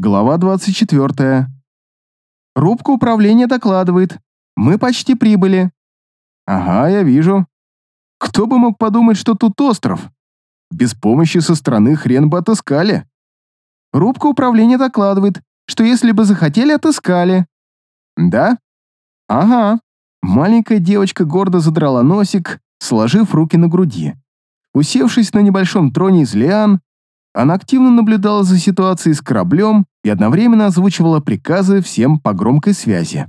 Глава 24. Рубка управления докладывает. Мы почти прибыли. Ага, я вижу. Кто бы мог подумать, что тут остров? Без помощи со стороны хрен бы отыскали. Рубка управления докладывает, что если бы захотели, отыскали. Да? Ага. Маленькая девочка гордо задрала носик, сложив руки на груди. Усевшись на небольшом троне из лиан, она активно наблюдала за ситуацией с кораблем и одновременно озвучивала приказы всем по громкой связи.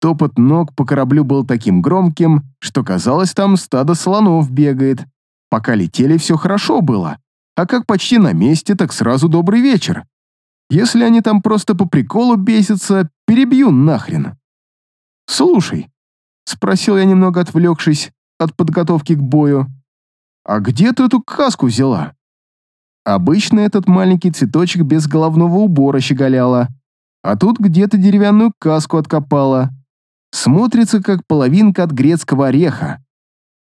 Топот ног по кораблю был таким громким, что казалось, там стадо слонов бегает. Пока летели, все хорошо было. А как почти на месте, так сразу добрый вечер. Если они там просто по приколу бесятся, перебью нахрен. «Слушай», — спросил я, немного отвлекшись от подготовки к бою, «а где ты эту каску взяла?» Обычно этот маленький цветочек без головного убора щеголяла, а тут где-то деревянную каску откопала. Смотрится, как половинка от грецкого ореха.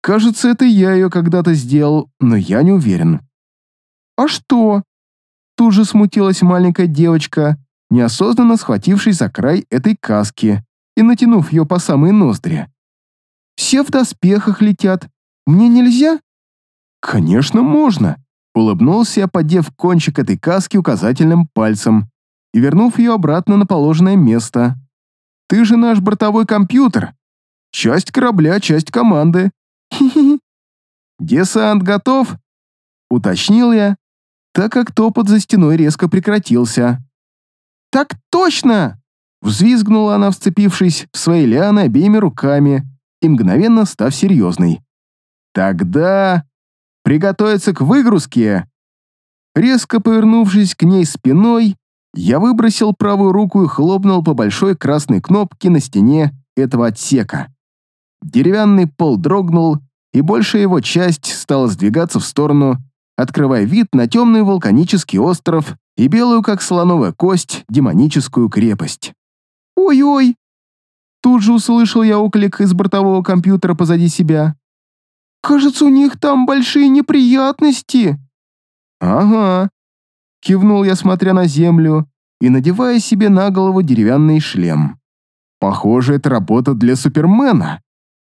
Кажется, это я ее когда-то сделал, но я не уверен. «А что?» Тут же смутилась маленькая девочка, неосознанно схватившись за край этой каски и натянув ее по самые ноздри. «Все в доспехах летят. Мне нельзя?» «Конечно, можно!» Улыбнулся подев кончик этой каски указательным пальцем и вернув ее обратно на положенное место. «Ты же наш бортовой компьютер. Часть корабля, часть команды. Хи-хи. Десант готов?» Уточнил я, так как топот за стеной резко прекратился. «Так точно!» Взвизгнула она, вцепившись в свои лианы обеими руками и мгновенно став серьезной. «Тогда...» приготовиться к выгрузке!» Резко повернувшись к ней спиной, я выбросил правую руку и хлопнул по большой красной кнопке на стене этого отсека. Деревянный пол дрогнул, и большая его часть стала сдвигаться в сторону, открывая вид на темный вулканический остров и белую, как слоновая кость, демоническую крепость. «Ой-ой!» Тут же услышал я оклик из бортового компьютера позади себя. Кажется, у них там большие неприятности». «Ага», — кивнул я, смотря на землю и надевая себе на голову деревянный шлем. «Похоже, это работа для Супермена».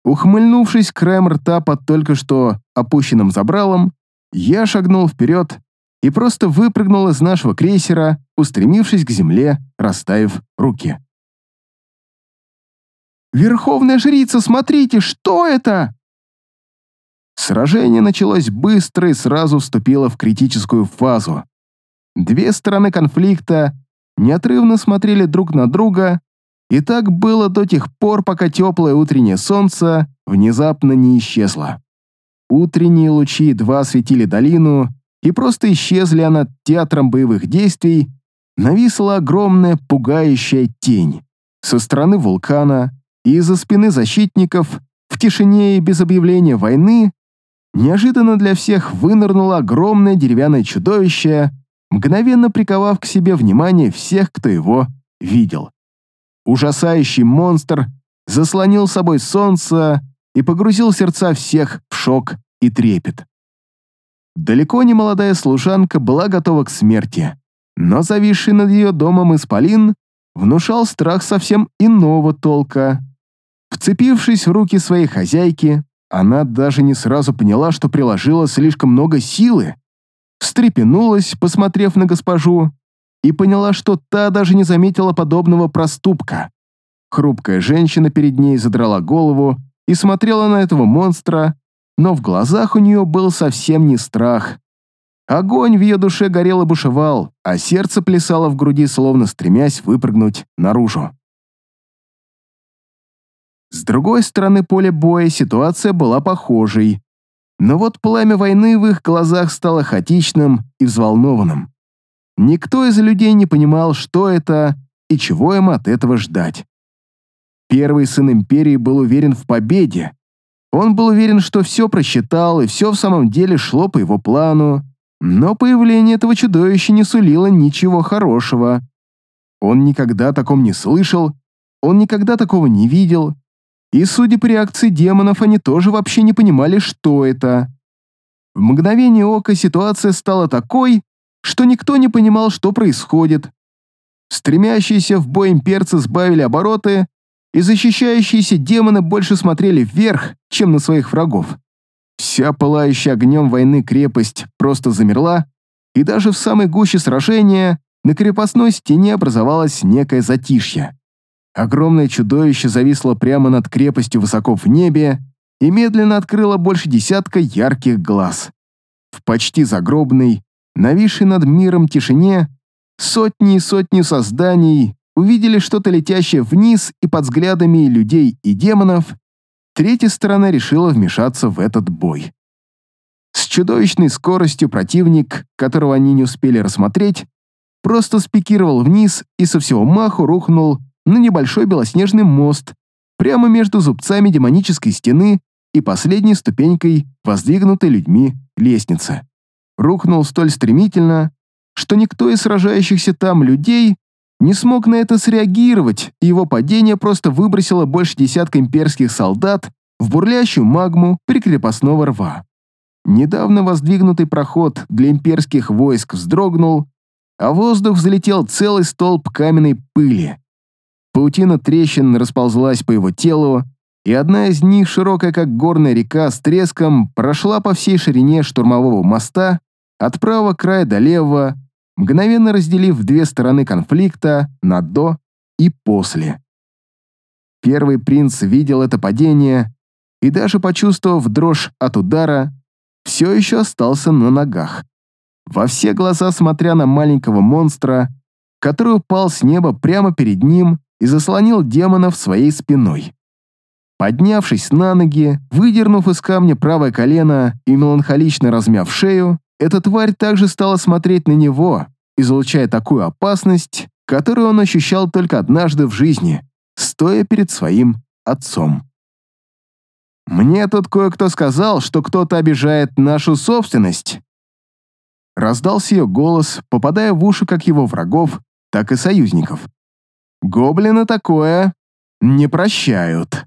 Ухмыльнувшись краем рта под только что опущенным забралом, я шагнул вперед и просто выпрыгнул из нашего крейсера, устремившись к земле, расставив руки. «Верховная жрица, смотрите, что это?» Сражение началось быстро и сразу вступило в критическую фазу. Две стороны конфликта неотрывно смотрели друг на друга, и так было до тех пор, пока теплое утреннее солнце внезапно не исчезло. Утренние лучи едва осветили долину, и просто исчезли, а над театром боевых действий нависла огромная пугающая тень. Со стороны вулкана и из-за спины защитников в тишине и без объявления войны неожиданно для всех вынырнуло огромное деревянное чудовище, мгновенно приковав к себе внимание всех, кто его видел. Ужасающий монстр заслонил собой солнце и погрузил сердца всех в шок и трепет. Далеко не молодая служанка была готова к смерти, но зависший над ее домом исполин внушал страх совсем иного толка. Вцепившись в руки своей хозяйки, она даже не сразу поняла, что приложила слишком много силы. Встрепенулась, посмотрев на госпожу, и поняла, что та даже не заметила подобного проступка. Хрупкая женщина перед ней задрала голову и смотрела на этого монстра, но в глазах у нее был совсем не страх. Огонь в ее душе горел и бушевал, а сердце плясало в груди, словно стремясь выпрыгнуть наружу. С другой стороны поля боя ситуация была похожей. Но вот пламя войны в их глазах стало хаотичным и взволнованным. Никто из людей не понимал, что это и чего им от этого ждать. Первый сын Империи был уверен в победе. Он был уверен, что все просчитал, и все в самом деле шло по его плану, но появление этого чудовища не сулило ничего хорошего. Он никогда о таком не слышал, он никогда такого не видел, и, судя по реакции демонов, они тоже вообще не понимали, что это. В мгновение ока ситуация стала такой, что никто не понимал, что происходит. Стремящиеся в бой имперцы сбавили обороты, и защищающиеся демоны больше смотрели вверх, чем на своих врагов. Вся пылающая огнем войны крепость просто замерла, и даже в самой гуще сражения на крепостной стене образовалось некое затишье. Огромное чудовище зависло прямо над крепостью высоко в небе и медленно открыло больше десятка ярких глаз. В почти загробной, нависшей над миром тишине, сотни и сотни созданий увидели что-то летящее вниз, и под взглядами людей и демонов третья сторона решила вмешаться в этот бой. С чудовищной скоростью противник, которого они не успели рассмотреть, просто спикировал вниз и со всего маху рухнул на небольшой белоснежный мост прямо между зубцами демонической стены и последней ступенькой, воздвигнутой людьми лестницы. Рухнул столь стремительно, что никто из сражающихся там людей не смог на это среагировать, и его падение просто выбросило больше десятка имперских солдат в бурлящую магму прикрепостного рва. Недавно воздвигнутый проход для имперских войск вздрогнул, а воздух взлетел целый столб каменной пыли. Паутина трещин расползлась по его телу, и одна из них, широкая как горная река, с треском прошла по всей ширине штурмового моста от правого края до левого, мгновенно разделив две стороны конфликта на «до» и «после». Первый принц видел это падение и даже почувствовав дрожь от удара, все еще остался на ногах. Во все глаза смотря на маленького монстра, который упал с неба прямо перед ним и заслонил демонов своей спиной. Поднявшись на ноги, выдернув из камня правое колено и меланхолично размяв шею, эта тварь также стала смотреть на него, излучая такую опасность, которую он ощущал только однажды в жизни, стоя перед своим отцом. «Мне тут кое-кто сказал, что кто-то обижает нашу собственность». Раздался ее голос, попадая в уши как его врагов, так и союзников. «Гоблины такое не прощают».